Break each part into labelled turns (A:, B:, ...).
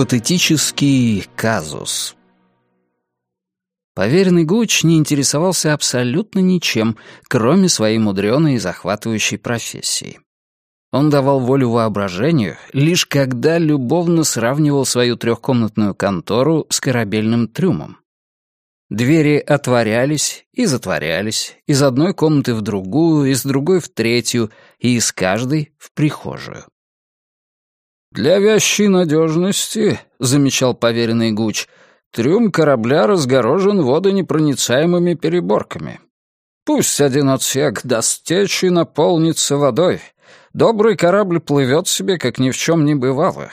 A: Гипотетический казус. Поверенный Гуч не интересовался абсолютно ничем, кроме своей мудреной и захватывающей профессии. Он давал волю воображению, лишь когда любовно сравнивал свою трехкомнатную контору с корабельным трюмом. Двери отворялись и затворялись, из одной комнаты в другую, из другой в третью, и из каждой в прихожую.
B: «Для вящей надежности», — замечал поверенный Гуч, «трюм корабля разгорожен водонепроницаемыми переборками. Пусть один отсек даст течь и наполнится водой. Добрый корабль плывет себе, как ни в чем не бывало.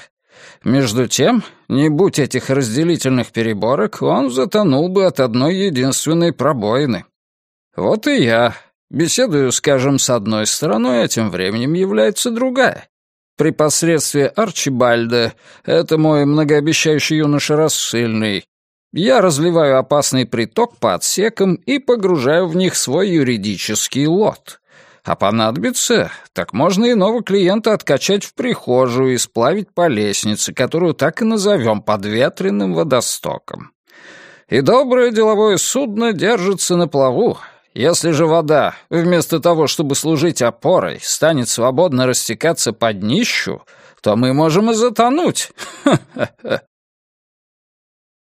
B: Между тем, не будь этих разделительных переборок, он затонул бы от одной единственной пробоины. Вот и я. Беседую, скажем, с одной стороной, а тем временем является другая. При посредстве Арчибальда, это мой многообещающий юноша рассыльный, я разливаю опасный приток по отсекам и погружаю в них свой юридический лот. А понадобится, так можно иного клиента откачать в прихожую и сплавить по лестнице, которую так и назовем подветренным водостоком. И доброе деловое судно держится на плаву, если же вода, вместо того, чтобы служить опорой, станет свободно растекаться по днищу, то мы можем и затонуть.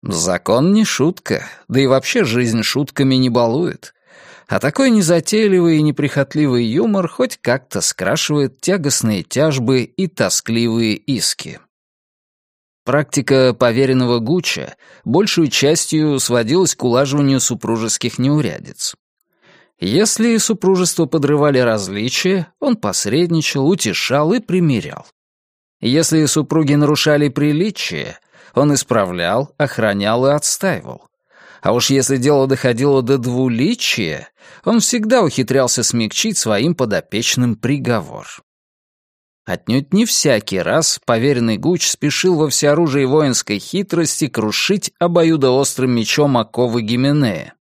A: Закон не шутка, да и вообще жизнь шутками не балует. А такой незатейливый и неприхотливый юмор хоть как-то скрашивает тягостные тяжбы и тоскливые иски. Практика поверенного Гуча большую частью сводилась к улаживанию супружеских неурядиц. Если супружество подрывали различия, он посредничал, утешал и примирял. Если супруги нарушали приличия, он исправлял, охранял и отстаивал. А уж если дело доходило до двуличия, он всегда ухитрялся смягчить своим подопечным приговор. Отнюдь не всякий раз поверенный Гуч спешил во всеоружии воинской хитрости крушить обоюдоострым мечом оковы Гименея.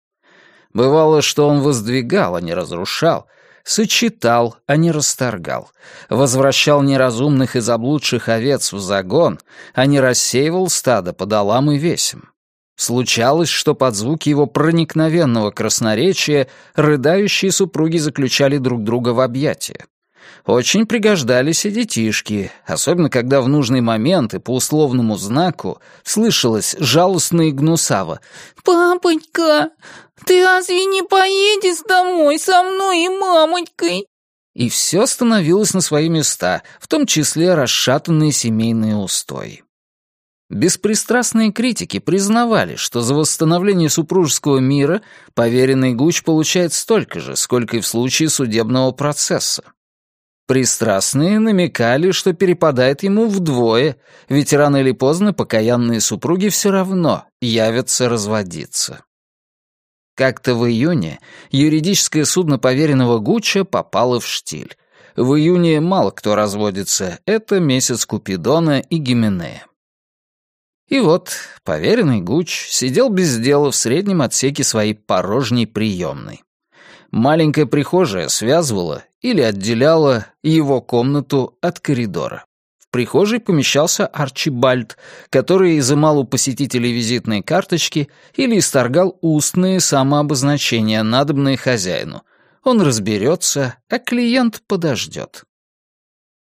A: Бывало, что он воздвигал, а не разрушал, сочетал, а не расторгал, возвращал неразумных и заблудших овец в загон, а не рассеивал стадо по долам и весям. Случалось, что под звуки его проникновенного красноречия рыдающие супруги заключали друг друга в объятия. Очень пригождались и детишки, особенно когда в нужный момент и по условному знаку слышалось жалостно и гнусаво «Папонька, ты разве не поедешь домой со мной и мамонькой?» И все становилось на свои места, в том числе расшатанные семейные устои. Беспристрастные критики признавали, что за восстановление супружеского мира поверенный Гуч получает столько же, сколько и в случае судебного процесса. Пристрастные намекали, что перепадает ему вдвое, ведь рано или поздно покаянные супруги все равно явятся разводиться. Как-то в июне юридическое судно поверенного Гучча попало в штиль. В июне мало кто разводится, это месяц Купидона и Гименея. И вот поверенный Гуч сидел без дела в среднем отсеке своей порожней приемной. Маленькая прихожая связывала или отделяла его комнату от коридора. В прихожей помещался Арчибальд, который изымал у посетителей визитные карточки или исторгал устные самообозначения, надобные хозяину. Он разберется, а клиент подождет.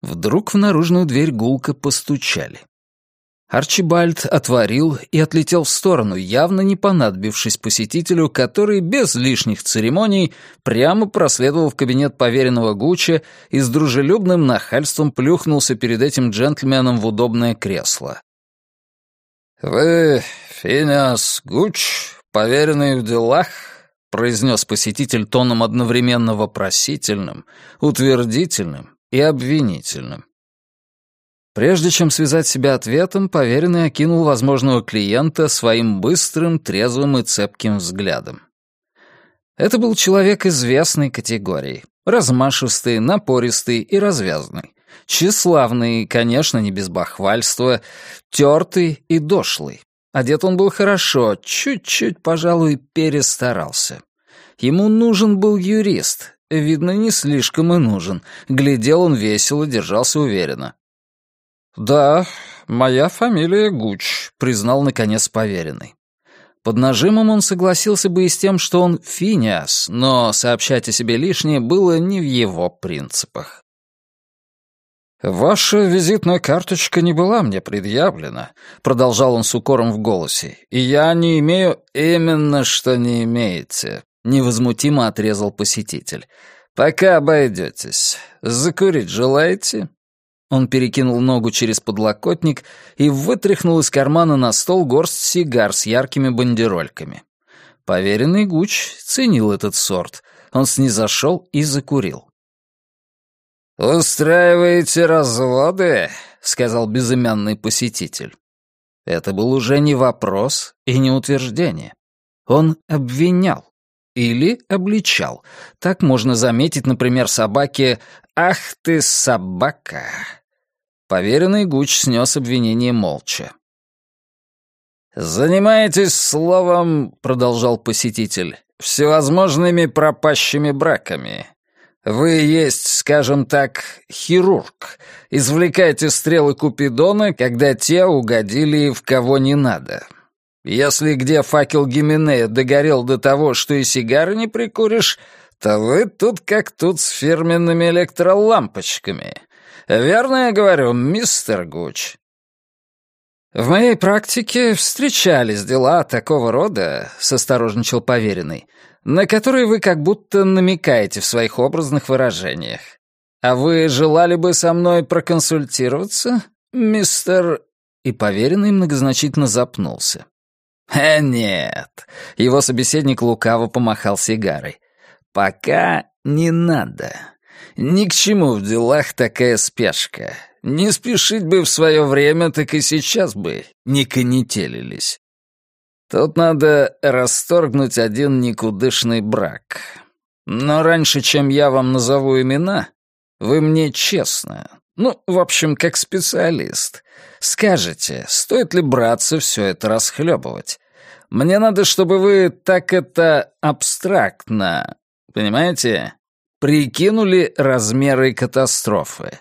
A: Вдруг в наружную дверь гулко постучали. Арчибальд отворил и отлетел в сторону, явно не понадобившись посетителю, который без лишних церемоний прямо проследовал в кабинет поверенного Гуччи и с дружелюбным нахальством плюхнулся перед этим джентльменом в удобное кресло.
B: «Вы, Финиас Гуч, поверенный в делах?» — произнес посетитель тоном одновременно вопросительным, утвердительным и обвинительным.
A: Прежде чем связать себя ответом, поверенный окинул возможного клиента своим быстрым, трезвым и цепким взглядом. Это был человек известной категории. Размашистый, напористый и развязный. Тщеславный, конечно, не без бахвальства, тертый и дошлый. Одет он был хорошо, чуть-чуть, пожалуй, перестарался. Ему нужен был юрист. Видно, не слишком и нужен. Глядел он весело, держался уверенно. «Да, моя фамилия Гуч», — признал наконец поверенный. Под нажимом он согласился бы и с тем, что он Финиас, но сообщать о себе лишнее было не в его принципах. «Ваша визитная карточка не была мне предъявлена», — продолжал он с укором в голосе, «и я не имею именно, что не имеете», — невозмутимо отрезал посетитель. «Пока обойдетесь. Закурить желаете?» Он перекинул ногу через подлокотник и вытряхнул из кармана на стол горсть сигар с яркими бандерольками. Поверенный Гуч ценил этот сорт. Он снизошел и закурил. «Устраиваете разводы?» — сказал безымянный посетитель. Это был уже не вопрос и не утверждение. Он обвинял или обличал. Так можно заметить, например, собаке «Ах ты, собака!». Поверенный Гуч снес обвинение молча. «Занимаетесь словом, — продолжал посетитель, — всевозможными пропащими браками. Вы есть, скажем так, хирург. Извлекаете стрелы Купидона, когда те угодили в кого не надо. Если где факел Гименея догорел до того, что и сигары не прикуришь, то вы тут как тут с фирменными электролампочками. Верно я говорю, мистер Гуч?» «В моей практике встречались дела такого рода», — состорожничал поверенный, на которые вы как будто намекаете в своих образных выражениях. А вы желали бы со мной проконсультироваться, мистер...» И поверенный многозначительно запнулся. «Э, нет!» — его собеседник лукаво помахал сигарой. «Пока не надо. Ни к чему в делах такая спешка. Не спешить бы в свое время, так и сейчас бы не конетелились. Тут надо расторгнуть один никудышный брак. Но раньше, чем я вам назову имена, вы мне честно, ну, в общем, как специалист, скажете, стоит ли браться все это расхлебывать. Мне надо, чтобы вы так это абстрактно, понимаете, прикинули размеры катастрофы.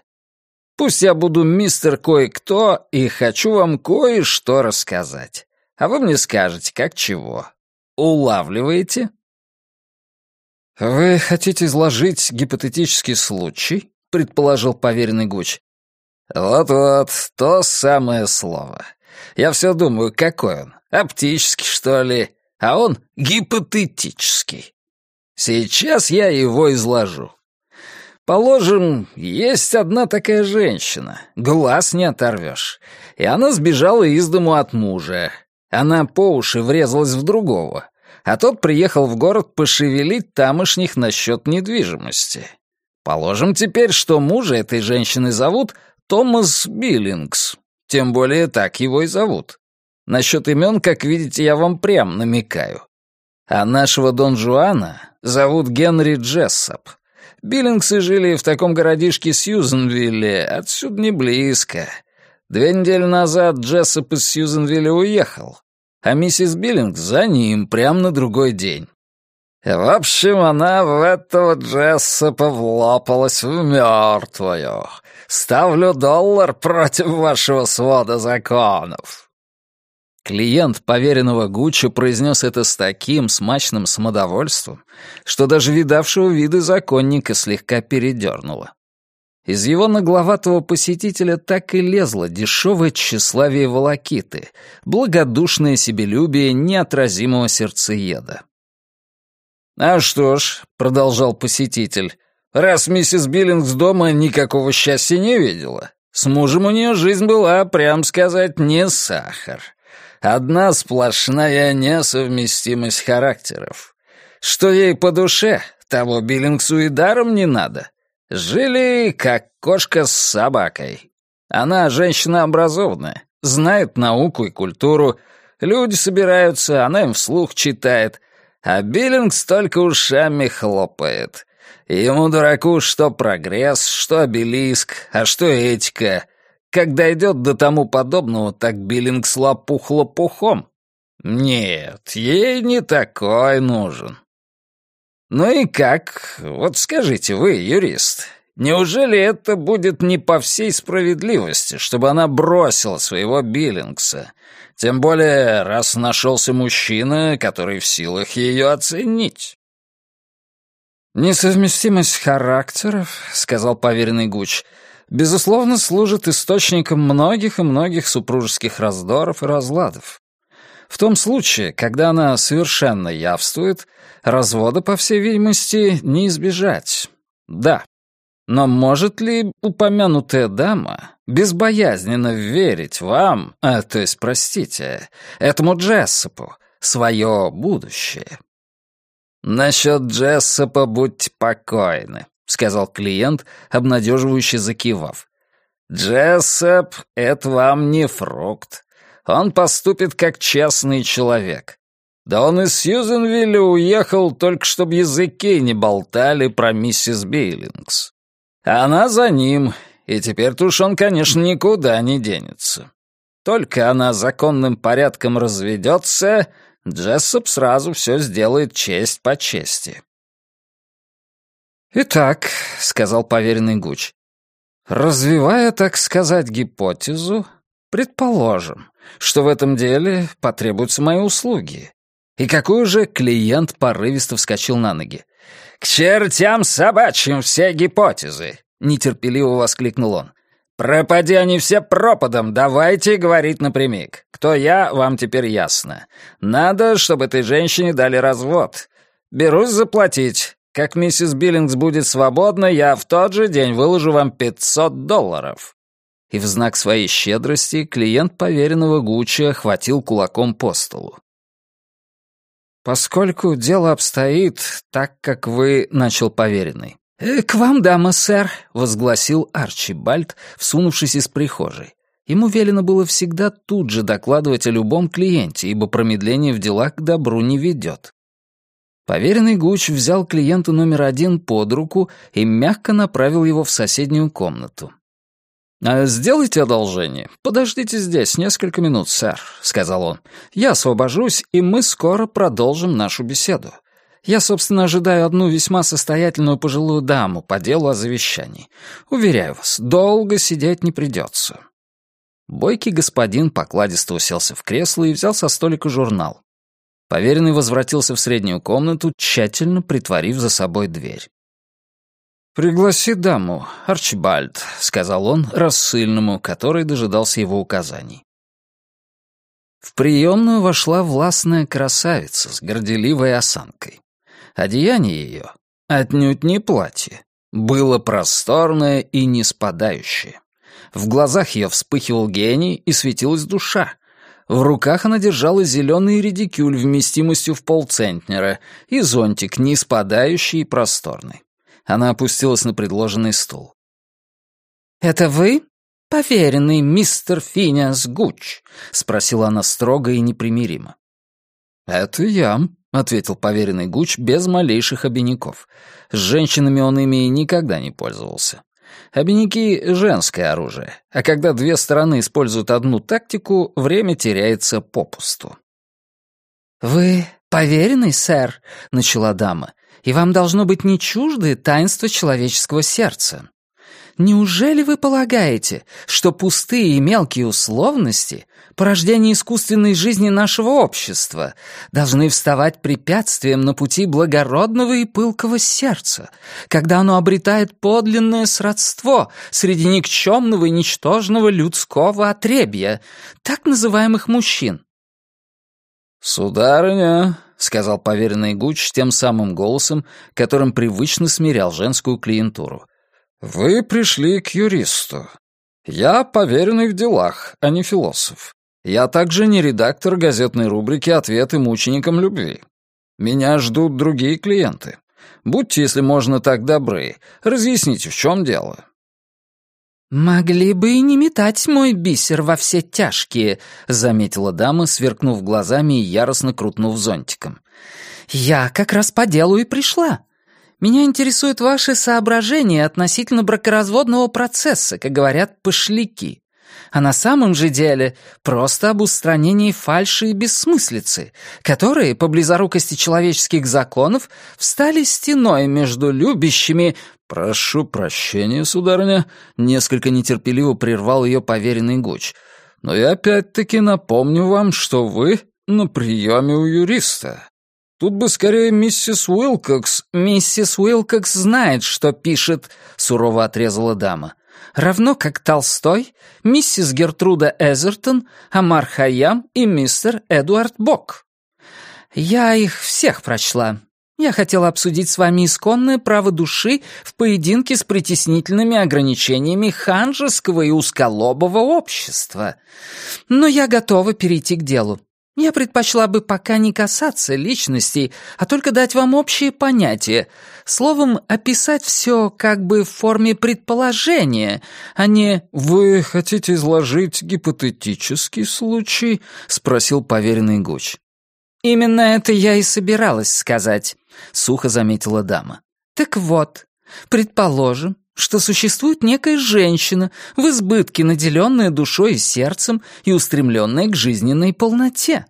A: Пусть я буду мистер кое-кто и хочу вам кое-что рассказать а вы мне скажете, как чего. Улавливаете?» «Вы хотите изложить гипотетический случай?» — предположил поверенный Гуч. «Вот-вот, то самое слово. Я все думаю, какой он? Оптический, что ли? А он гипотетический. Сейчас я его изложу. Положим, есть одна такая женщина, глаз не оторвешь, и она сбежала из дому от мужа, она по уши врезалась в другого, а тот приехал в город пошевелить тамошних насчет недвижимости. Положим теперь, что мужа этой женщины зовут Томас Биллингс. Тем более так его и зовут. Насчет имен, как видите, я вам прям намекаю. А нашего Дон Жуана зовут Генри Джессоп. Биллингсы жили в таком городишке Сьюзенвилле, отсюда не близко. Две недели назад Джессоп из Сьюзенвилля уехал а миссис Биллинг за ним прямо на другой день. В общем, она в этого Джессопа влопалась в мертвую. Ставлю доллар против вашего свода законов. Клиент поверенного Гуччи произнес это с таким смачным самодовольством, что даже видавшего виды законника слегка передернуло. Из его нагловатого посетителя так и лезло дешевое тщеславие волокиты, благодушное себелюбие неотразимого сердцееда. «А что ж», — продолжал посетитель, «раз миссис Биллингс дома никакого счастья не видела, с мужем у нее жизнь была, прям сказать, не сахар. Одна сплошная несовместимость характеров. Что ей по душе, того Биллингсу и даром не надо». Жили, как кошка с собакой. Она женщина образованная, знает науку и культуру. Люди собираются, она им вслух читает. А Биллингс только ушами хлопает. Ему, дураку, что прогресс, что обелиск, а что этика. Когда идет до тому подобного, так Биллингс лопух лопухом. Нет, ей не такой нужен. «Ну и как? Вот скажите вы, юрист,
B: Неужели это будет не по всей справедливости, чтобы она бросила своего Биллингса? Тем более, раз нашелся мужчина, который в силах ее оценить.
A: «Несовместимость характеров», — сказал поверенный Гуч, — «безусловно, служит источником многих и многих супружеских раздоров и разладов. В том случае, когда она совершенно явствует, развода, по всей видимости, не избежать. Да. Но может ли упомянутая дама безбоязненно верить вам, а, то есть, простите, этому Джессопу, свое будущее?»
B: «Насчет Джессопа будьте покойны», — сказал клиент, обнадеживающе закивав. «Джессоп — это вам не фрукт. Он поступит как честный человек. Да он из Сьюзенвилля уехал только чтобы языки не болтали про миссис Бейлингс. Она за ним, и теперь-то уж он, конечно, никуда не денется. Только она законным порядком разведется, Джессоп сразу все сделает честь по чести.
A: «Итак», — сказал поверенный Гуч, — «развивая, так сказать, гипотезу, предположим, что в этом деле потребуются мои услуги. И какой же клиент порывисто вскочил на ноги. «К чертям собачьим все гипотезы!» — нетерпеливо воскликнул он. «Пропади они все пропадом, давайте говорить напрямик. Кто я, вам теперь ясно. Надо, чтобы этой женщине дали развод. Берусь заплатить. Как миссис Биллингс будет свободна, я в тот же день выложу вам 500 долларов». И в знак своей щедрости клиент поверенного Гуччи хватил кулаком по столу. «Поскольку дело обстоит так, как вы...» — начал поверенный. «Э, «К вам, дама, сэр», — возгласил Арчибальд, всунувшись из прихожей. Ему велено было всегда тут же докладывать о любом клиенте, ибо промедление в делах к добру не ведет. Поверенный Гуч взял клиента номер один под руку и мягко направил его в соседнюю комнату. «А «Сделайте одолжение. Подождите здесь несколько минут, сэр», — сказал он. «Я освобожусь, и мы скоро продолжим нашу беседу. Я, собственно, ожидаю одну весьма состоятельную пожилую даму по делу о завещании. Уверяю вас, долго сидеть не придется». Бойкий господин покладисто уселся в кресло и взял со столика журнал. Поверенный возвратился в среднюю комнату, тщательно притворив за собой дверь. «Пригласи даму, Арчибальд», — сказал он рассыльному, который дожидался его указаний. В приемную вошла властная красавица с горделивой осанкой. Одеяние ее, отнюдь не платье, было просторное и не спадающее. В глазах ее вспыхивал гений и светилась душа. В руках она держала зеленый редикюль вместимостью в полцентнера и зонтик, не спадающий и просторный. Она опустилась на предложенный стул. «Это вы, поверенный мистер Финиас Гуч?» — спросила она строго и непримиримо. «Это я», — ответил поверенный Гуч без малейших обиняков. С женщинами он ими никогда не пользовался. Обиняки — женское оружие, а когда две стороны используют одну тактику, время теряется попусту. «Вы поверенный, сэр?» — начала дама и вам должно быть не чужды таинство человеческого сердца. Неужели вы полагаете, что пустые и мелкие условности, порождение искусственной жизни нашего общества, должны вставать препятствием на пути благородного и пылкого сердца, когда оно обретает подлинное сродство среди никчемного и ничтожного людского отребья, так называемых мужчин?
B: «Сударыня», — сказал поверенный Гуч тем самым голосом, которым привычно смирял женскую клиентуру. «Вы пришли к юристу. Я поверенный в делах, а не философ. Я также не редактор газетной рубрики «Ответы мученикам любви». Меня ждут другие клиенты. Будьте, если можно, так добры. Разъясните, в чем дело».
A: «Могли бы и не метать мой бисер во все тяжкие», — заметила дама, сверкнув глазами и яростно крутнув зонтиком. «Я как раз по делу и пришла. Меня интересуют ваши соображения относительно бракоразводного процесса, как говорят пошляки а на самом же деле просто об устранении фальши и бессмыслицы, которые, по близорукости человеческих законов, встали стеной между любящими...
B: «Прошу прощения, сударыня», — несколько нетерпеливо прервал ее поверенный Гуч. «Но я опять-таки напомню вам, что вы на приеме у юриста. Тут бы скорее миссис Уилкокс...»
A: «Миссис Уилкокс знает, что пишет», — сурово отрезала дама. «Равно как Толстой, миссис Гертруда Эзертон, Амар Хайям и мистер Эдуард Бок. Я их всех прочла. Я хотела обсудить с вами исконное право души в поединке с притеснительными ограничениями ханжеского и узколобого общества. Но я готова перейти к делу. Я предпочла бы пока не касаться личностей, а только дать вам общее понятие. Словом, описать все как бы в форме предположения, а не
B: «Вы хотите изложить гипотетический случай?» — спросил поверенный Гуч.
A: «Именно это я и собиралась сказать», — сухо заметила дама. «Так вот, предположим, что существует некая женщина, в избытке наделенная душой и сердцем и устремленная к жизненной полноте.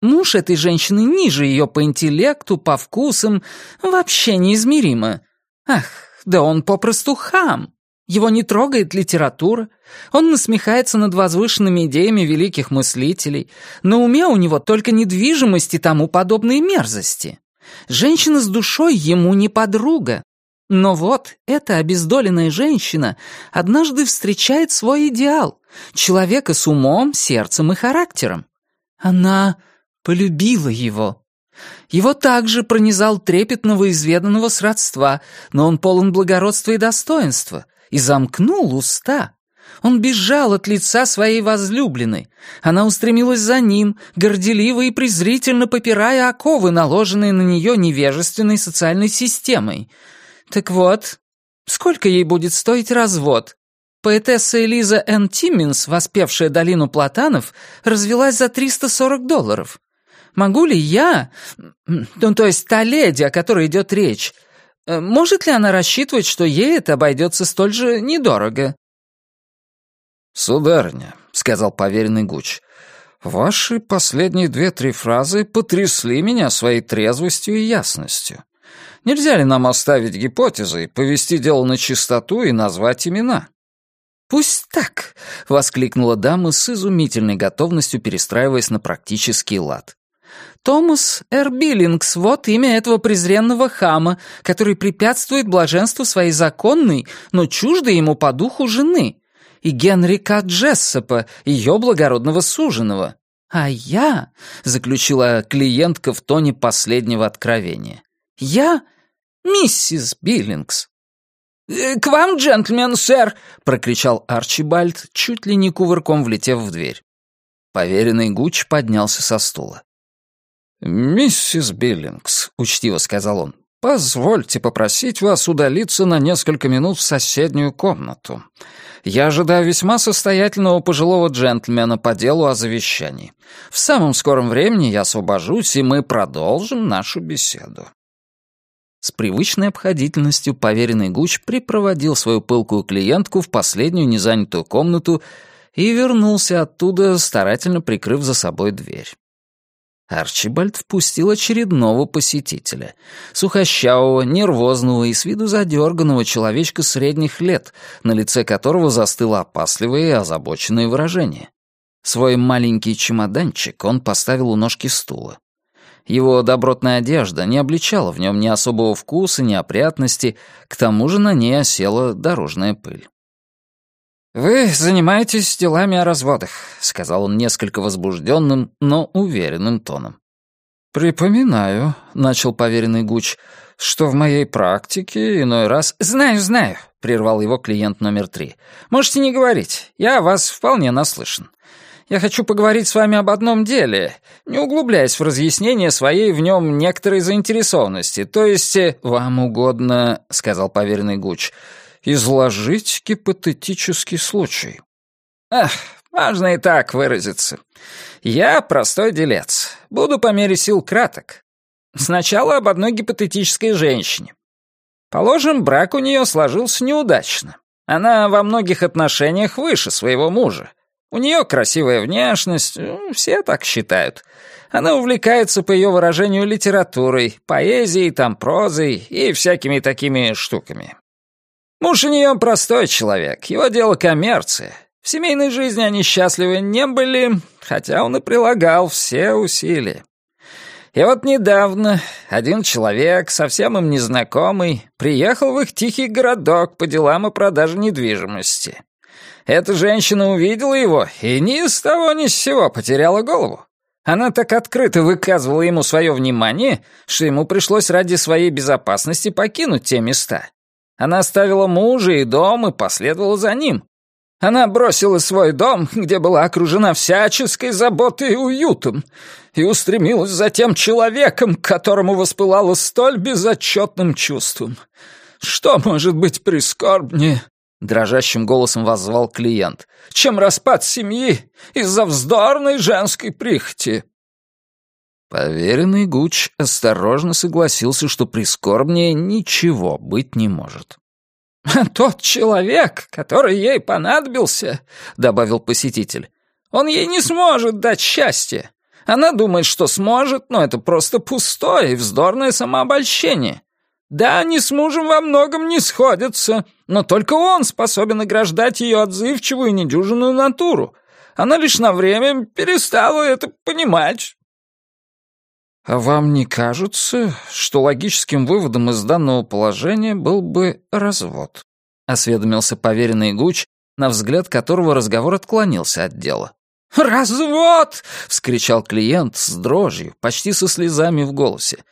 A: Муж этой женщины ниже ее по интеллекту, по вкусам, вообще неизмеримо. Ах, да он попросту хам. Его не трогает литература, он насмехается над возвышенными идеями великих мыслителей, на уме у него только недвижимость и тому подобные мерзости. Женщина с душой ему не подруга. Но вот эта обездоленная женщина однажды встречает свой идеал, человека с умом, сердцем и характером. Она полюбила его. Его также пронизал трепет новоизведанного сродства, но он полон благородства и достоинства, и замкнул уста. Он бежал от лица своей возлюбленной. Она устремилась за ним, горделиво и презрительно попирая оковы, наложенные на нее невежественной социальной системой. Так вот, сколько ей будет стоить развод? Поэтесса Элиза Н. Тимминс, воспевшая долину платанов, развелась за 340 долларов. Могу ли я, ну, то есть та леди, о которой идет речь, э, может ли она рассчитывать, что ей это обойдется столь же недорого?
B: «Сударыня», — сказал поверенный Гуч, — «ваши последние две-три фразы потрясли меня своей трезвостью и ясностью. Нельзя ли нам оставить гипотезы, повести дело на чистоту и назвать имена?»
A: «Пусть так!» — воскликнула дама с изумительной готовностью, перестраиваясь на практический лад. «Томас Р. Биллингс — вот имя этого презренного хама, который препятствует блаженству своей законной, но чуждой ему по духу жены и Генри К. Джессопа, ее благородного суженого. А я, — заключила клиентка в тоне последнего откровения, — я миссис Биллингс. «Э, «К вам, джентльмен, сэр!» — прокричал Арчибальд, чуть ли не кувырком влетев в дверь. Поверенный Гуч поднялся со стула.
B: «Миссис Биллингс», — учтиво сказал он, — «позвольте попросить вас удалиться на несколько минут в соседнюю комнату. Я ожидаю весьма состоятельного пожилого джентльмена по делу о завещании. В самом скором времени я освобожусь, и мы продолжим нашу беседу».
A: С привычной обходительностью поверенный Гуч припроводил свою пылкую клиентку в последнюю незанятую комнату и вернулся оттуда, старательно прикрыв за собой дверь. Арчибальд впустил очередного посетителя. Сухощавого, нервозного и с виду задерганного человечка средних лет, на лице которого застыло опасливое и озабоченное выражение. Свой маленький чемоданчик он поставил у ножки стула. Его добротная одежда не обличала в нем ни особого вкуса, ни опрятности, к тому же на ней осела дорожная пыль. «Вы занимаетесь делами о разводах», — сказал он несколько возбужденным, но уверенным тоном.
B: «Припоминаю», — начал поверенный Гуч, «что в моей практике иной раз...»
A: «Знаю, знаю», — прервал его клиент номер три. «Можете не говорить, я вас вполне наслышан. Я хочу поговорить с вами об одном деле, не углубляясь в разъяснение своей в нем некоторой заинтересованности, то есть...» э,
B: «Вам угодно», — сказал поверенный Гуч, — изложить гипотетический случай.
A: Ах, можно и так выразиться. Я простой делец. Буду по мере сил краток. Сначала об одной гипотетической женщине. Положим, брак у нее сложился неудачно. Она во многих отношениях выше своего мужа. У нее красивая внешность, все так считают. Она увлекается, по ее выражению, литературой, поэзией, там, прозой и всякими такими штуками. Муж у нее простой человек, его дело коммерция. В семейной жизни они счастливы не были, хотя он и прилагал все усилия. И вот недавно один человек, совсем им незнакомый, приехал в их тихий городок по делам и продаже недвижимости. Эта женщина увидела его и ни с того ни с сего потеряла голову. Она так открыто выказывала ему свое внимание, что ему пришлось ради своей безопасности покинуть те места. Она оставила мужа и дом и последовала за ним. Она бросила свой дом, где была окружена всяческой заботой и уютом, и устремилась за тем человеком, которому воспылала столь безотчетным чувством. Что может быть прискорбнее дрожащим голосом воззвал клиент, чем распад семьи из-за вздорной женской прихоти.
B: Поверенный Гуч осторожно согласился, что прискорбнее ничего быть не может.
A: «А «Тот человек, который ей понадобился», — добавил посетитель, — «он ей не сможет дать счастья. Она думает, что сможет, но это просто пустое и вздорное самообольщение. Да, они с мужем во многом не сходятся, но только он способен ограждать ее отзывчивую и недюжинную натуру. Она лишь на время перестала это понимать.
B: А вам не кажется, что логическим выводом из данного положения был бы развод? Осведомился поверенный Гуч, на взгляд которого разговор отклонился от дела.
A: «Развод!» — вскричал
B: клиент с дрожью, почти со слезами в голосе.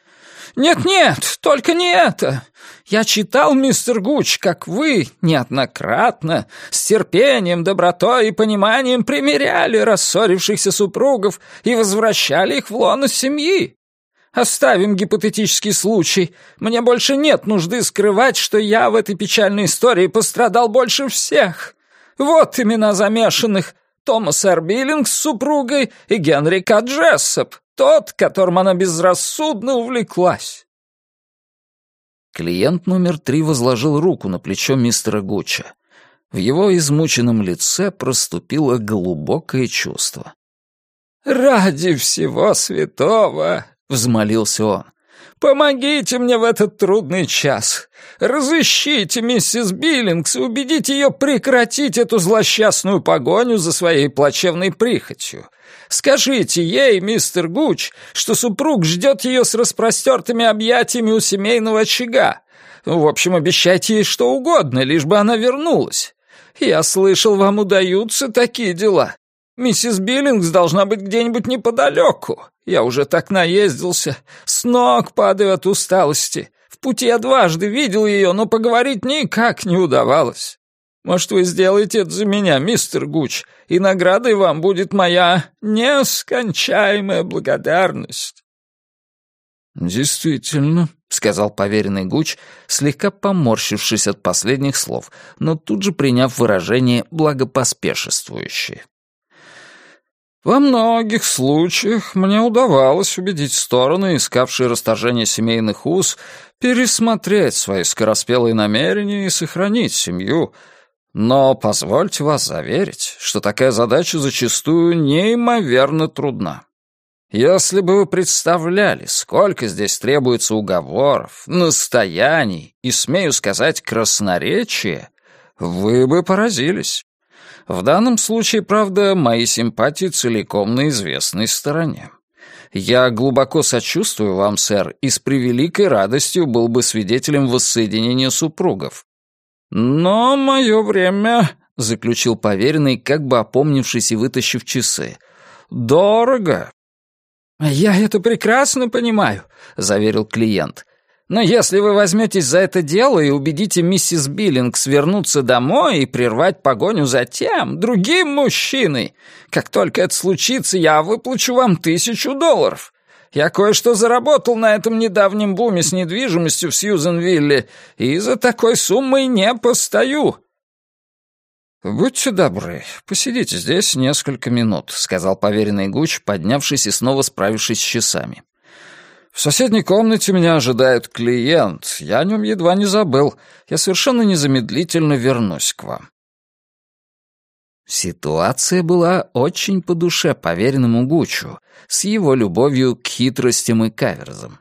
A: «Нет-нет, только не это. Я читал, мистер Гуч, как вы неоднократно, с терпением, добротой и пониманием примиряли рассорившихся супругов и возвращали их в лоно семьи. Оставим гипотетический случай. Мне больше нет нужды скрывать, что я в этой печальной истории пострадал больше всех. Вот имена замешанных. Томас Арбиллинг с супругой и Генри К. Джессоп тот, которым она безрассудно увлеклась.
B: Клиент номер три возложил руку на плечо мистера Гучча. В его измученном лице проступило глубокое чувство.
A: «Ради всего святого!» — взмолился он. «Помогите мне в этот трудный час. Разыщите миссис Биллингс и убедите ее прекратить эту злосчастную погоню за своей плачевной прихотью. Скажите ей, мистер Гуч, что супруг ждет ее с распростертыми объятиями у семейного очага. В общем, обещайте ей что угодно, лишь бы она вернулась. Я слышал, вам удаются такие дела. Миссис Биллингс должна быть где-нибудь неподалеку. Я уже так наездился, с ног падаю от усталости. В пути я дважды видел ее, но поговорить никак не удавалось. Может, вы сделаете это за меня, мистер Гуч, и наградой вам будет моя нескончаемая благодарность».
B: «Действительно», — сказал поверенный Гуч, слегка поморщившись от последних слов, но тут же приняв выражение «благопоспешествующее». «Во многих случаях мне удавалось убедить стороны, искавшие расторжение семейных уз, пересмотреть свои скороспелые намерения и сохранить семью, но позвольте вас заверить, что такая задача зачастую неимоверно трудна. Если бы вы представляли, сколько здесь требуется уговоров, настояний и, смею сказать, красноречия, вы бы поразились. В данном случае, правда, мои симпатии целиком на известной стороне. Я глубоко сочувствую вам, сэр, и с превеликой радостью был бы свидетелем воссоединения супругов. «Но мое время», — заключил поверенный, как бы опомнившись и вытащив часы, — «дорого».
A: «Я это прекрасно понимаю», — заверил клиент. «Но если вы возьметесь за это дело и убедите миссис Биллингс вернуться домой и прервать погоню за тем, другим мужчиной, как только это случится, я выплачу вам тысячу долларов. Я кое-что заработал на этом недавнем буме с недвижимостью в Сьюзенвилле, и за такой суммой не постою».
B: «Будьте добры, посидите здесь несколько минут», — сказал поверенный Гуч, поднявшись и снова справившись с часами. «В соседней комнате меня ожидает клиент. Я о нем едва не забыл. Я совершенно незамедлительно вернусь к вам».
A: Ситуация была очень по душе поверенному Гучу, с его любовью к хитростям и каверзам.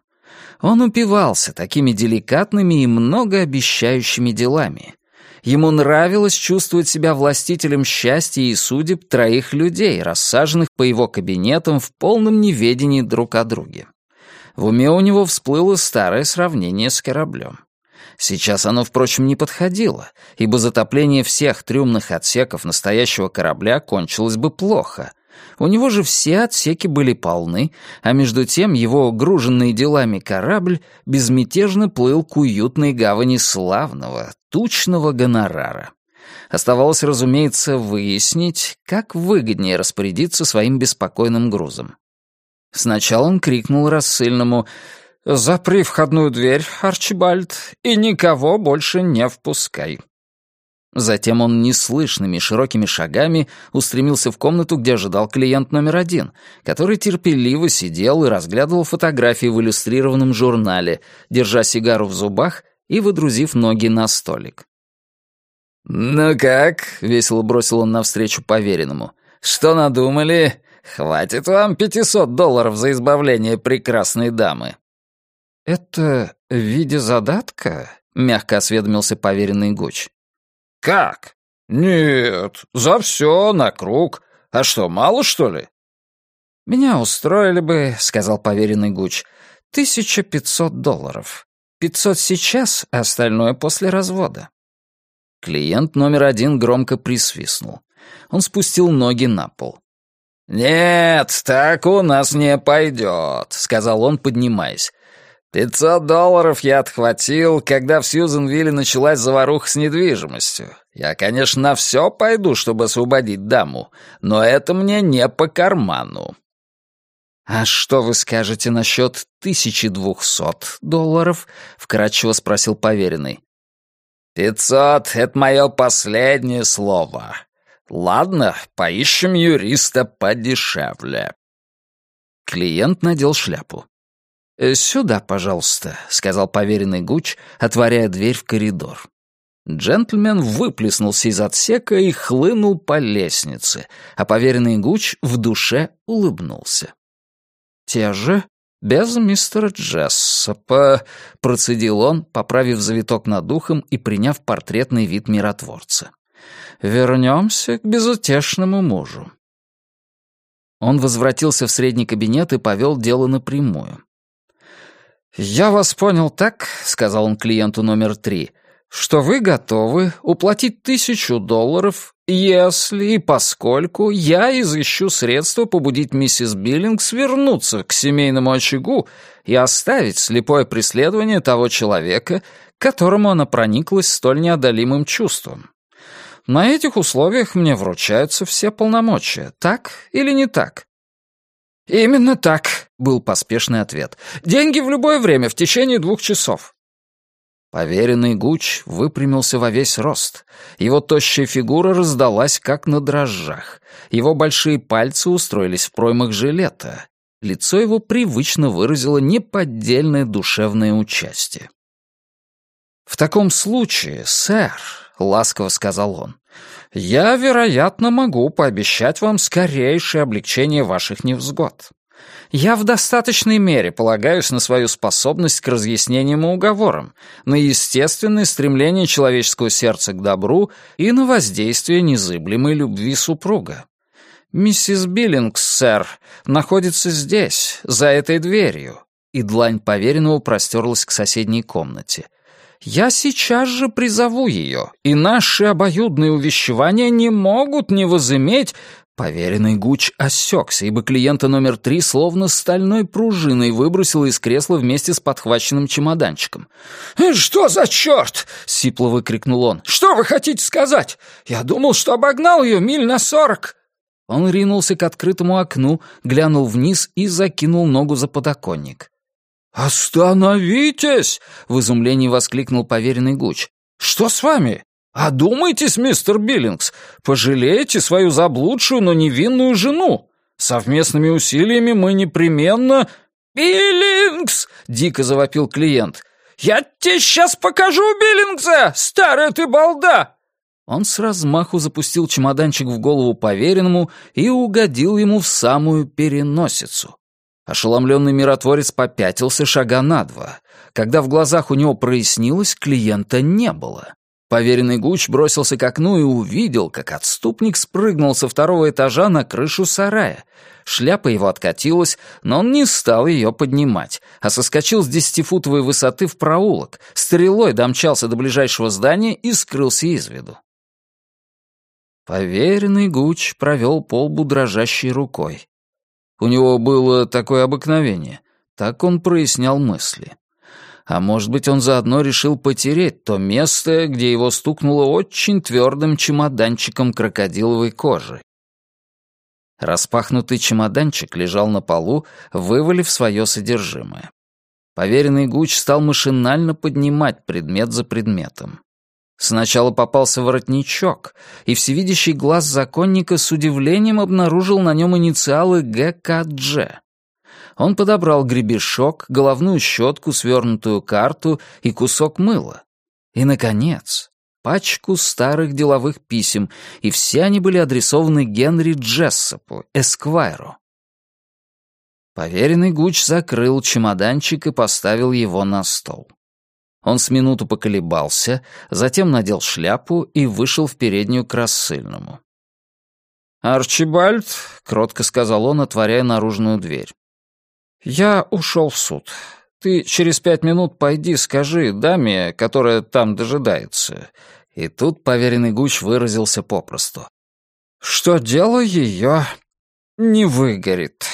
A: Он упивался такими деликатными и многообещающими делами. Ему нравилось чувствовать себя властителем счастья и судеб троих людей, рассаженных по его кабинетам в полном неведении друг о друге. В уме у него всплыло старое сравнение с кораблем. Сейчас оно, впрочем, не подходило, ибо затопление всех трюмных отсеков настоящего корабля кончилось бы плохо. У него же все отсеки были полны, а между тем его груженный делами корабль безмятежно плыл к уютной гавани славного, тучного гонорара. Оставалось, разумеется, выяснить, как выгоднее распорядиться своим беспокойным грузом. Сначала он крикнул рассыльному «Запри входную дверь, Арчибальд, и никого больше не впускай». Затем он неслышными широкими шагами устремился в комнату, где ожидал клиент номер один, который терпеливо сидел и разглядывал фотографии в иллюстрированном журнале, держа сигару в зубах и выдрузив ноги на столик.
B: «Ну как?» — весело бросил он навстречу поверенному. «Что надумали? Хватит вам пятисот долларов за избавление прекрасной дамы».
A: «Это в виде задатка?» — мягко осведомился поверенный Гуч.
B: «Как? Нет, за все на круг. А что, мало, что ли?»
A: «Меня устроили бы», — сказал поверенный Гуч, — «тысяча пятьсот долларов. Пятьсот сейчас, а остальное после развода». Клиент номер один громко присвистнул. Он спустил ноги на пол.
B: «Нет, так у нас не пойдет», — сказал он, поднимаясь. «Пятьсот долларов я отхватил, когда в Сьюзенвилле началась заваруха с недвижимостью. Я, конечно, на все пойду, чтобы освободить даму, но это мне не по карману».
A: «А что вы скажете насчет тысячи двухсот долларов?» — вкратчиво спросил поверенный.
B: «Пятьсот — это мое последнее слово. Ладно, поищем юриста подешевле».
A: Клиент надел шляпу. «Э, «Сюда, пожалуйста», — сказал поверенный Гуч, отворяя дверь в коридор. Джентльмен выплеснулся из отсека и хлынул по лестнице, а поверенный Гуч в душе улыбнулся. «Те же без мистера Джессопа», — процедил он, поправив завиток над ухом и приняв портретный вид миротворца. «Вернемся к безутешному мужу». Он возвратился в средний кабинет и повел дело напрямую. «Я вас понял так», — сказал он клиенту номер три, «что вы готовы уплатить тысячу долларов, если и поскольку я изыщу средства побудить миссис Биллингс вернуться к семейному очагу и оставить слепое преследование того человека, к которому она прониклась столь неодолимым чувством. На этих условиях мне вручаются все полномочия, так или не так?» «Именно так», — был поспешный ответ. «Деньги в любое время, в течение двух часов». Поверенный Гуч выпрямился во весь рост. Его тощая фигура раздалась, как на дрожжах. Его большие пальцы устроились в проймах жилета. Лицо его привычно выразило неподдельное душевное участие. «В таком случае, сэр», — ласково сказал он, я, вероятно, могу пообещать вам скорейшее облегчение ваших невзгод. Я в достаточной мере полагаюсь на свою способность к разъяснениям и уговорам, на естественное стремление человеческого сердца к добру и на воздействие незыблемой любви супруга. Миссис Биллингс, сэр, находится здесь, за этой дверью, и длань поверенного простерлась к соседней комнате — я сейчас же призову ее, и наши обоюдные увещевания не могут не возыметь...» Поверенный Гуч осекся, ибо клиента номер три словно стальной пружиной выбросило из кресла вместе с подхваченным чемоданчиком. «Э, «Что за черт?» — сипло выкрикнул он. «Что вы хотите сказать? Я думал, что обогнал ее миль на сорок». Он ринулся к открытому окну, глянул вниз и закинул ногу за подоконник. «Остановитесь!» — в изумлении воскликнул поверенный Гуч. «Что с вами? Одумайтесь, мистер Биллингс. Пожалейте свою заблудшую, но невинную жену. Совместными усилиями мы непременно...» «Биллингс!» — дико завопил клиент. «Я тебе сейчас покажу Биллингса, старая ты балда!» Он с размаху запустил чемоданчик в голову поверенному и угодил ему в самую переносицу. Ошеломленный миротворец попятился шага на два. Когда в глазах у него прояснилось, клиента не было. Поверенный Гуч бросился к окну и увидел, как отступник спрыгнул со второго этажа на крышу сарая. Шляпа его откатилась, но он не стал ее поднимать, а соскочил с десятифутовой высоты в проулок, стрелой домчался до ближайшего здания и скрылся из виду. Поверенный Гуч провел полбу дрожащей рукой. У него было такое обыкновение. Так он прояснял мысли. А может быть, он заодно решил потереть то место, где его стукнуло очень твердым чемоданчиком крокодиловой кожи. Распахнутый чемоданчик лежал на полу, вывалив свое содержимое. Поверенный Гуч стал машинально поднимать предмет за предметом. Сначала попался воротничок, и всевидящий глаз законника с удивлением обнаружил на нем инициалы ГКДЖ. Он подобрал гребешок, головную щетку, свернутую карту и кусок мыла. И, наконец, пачку старых деловых писем, и все они были адресованы Генри Джессопу, Эсквайру. Поверенный Гуч закрыл чемоданчик и поставил его на стол. Он с минуту поколебался, затем надел шляпу и вышел в переднюю к рассыльному. «Арчибальд», — кротко сказал он, отворяя наружную дверь, «Я ушел в суд. Ты через пять минут пойди скажи даме, которая там дожидается». И тут поверенный Гуч выразился попросту. «Что дело ее не выгорит».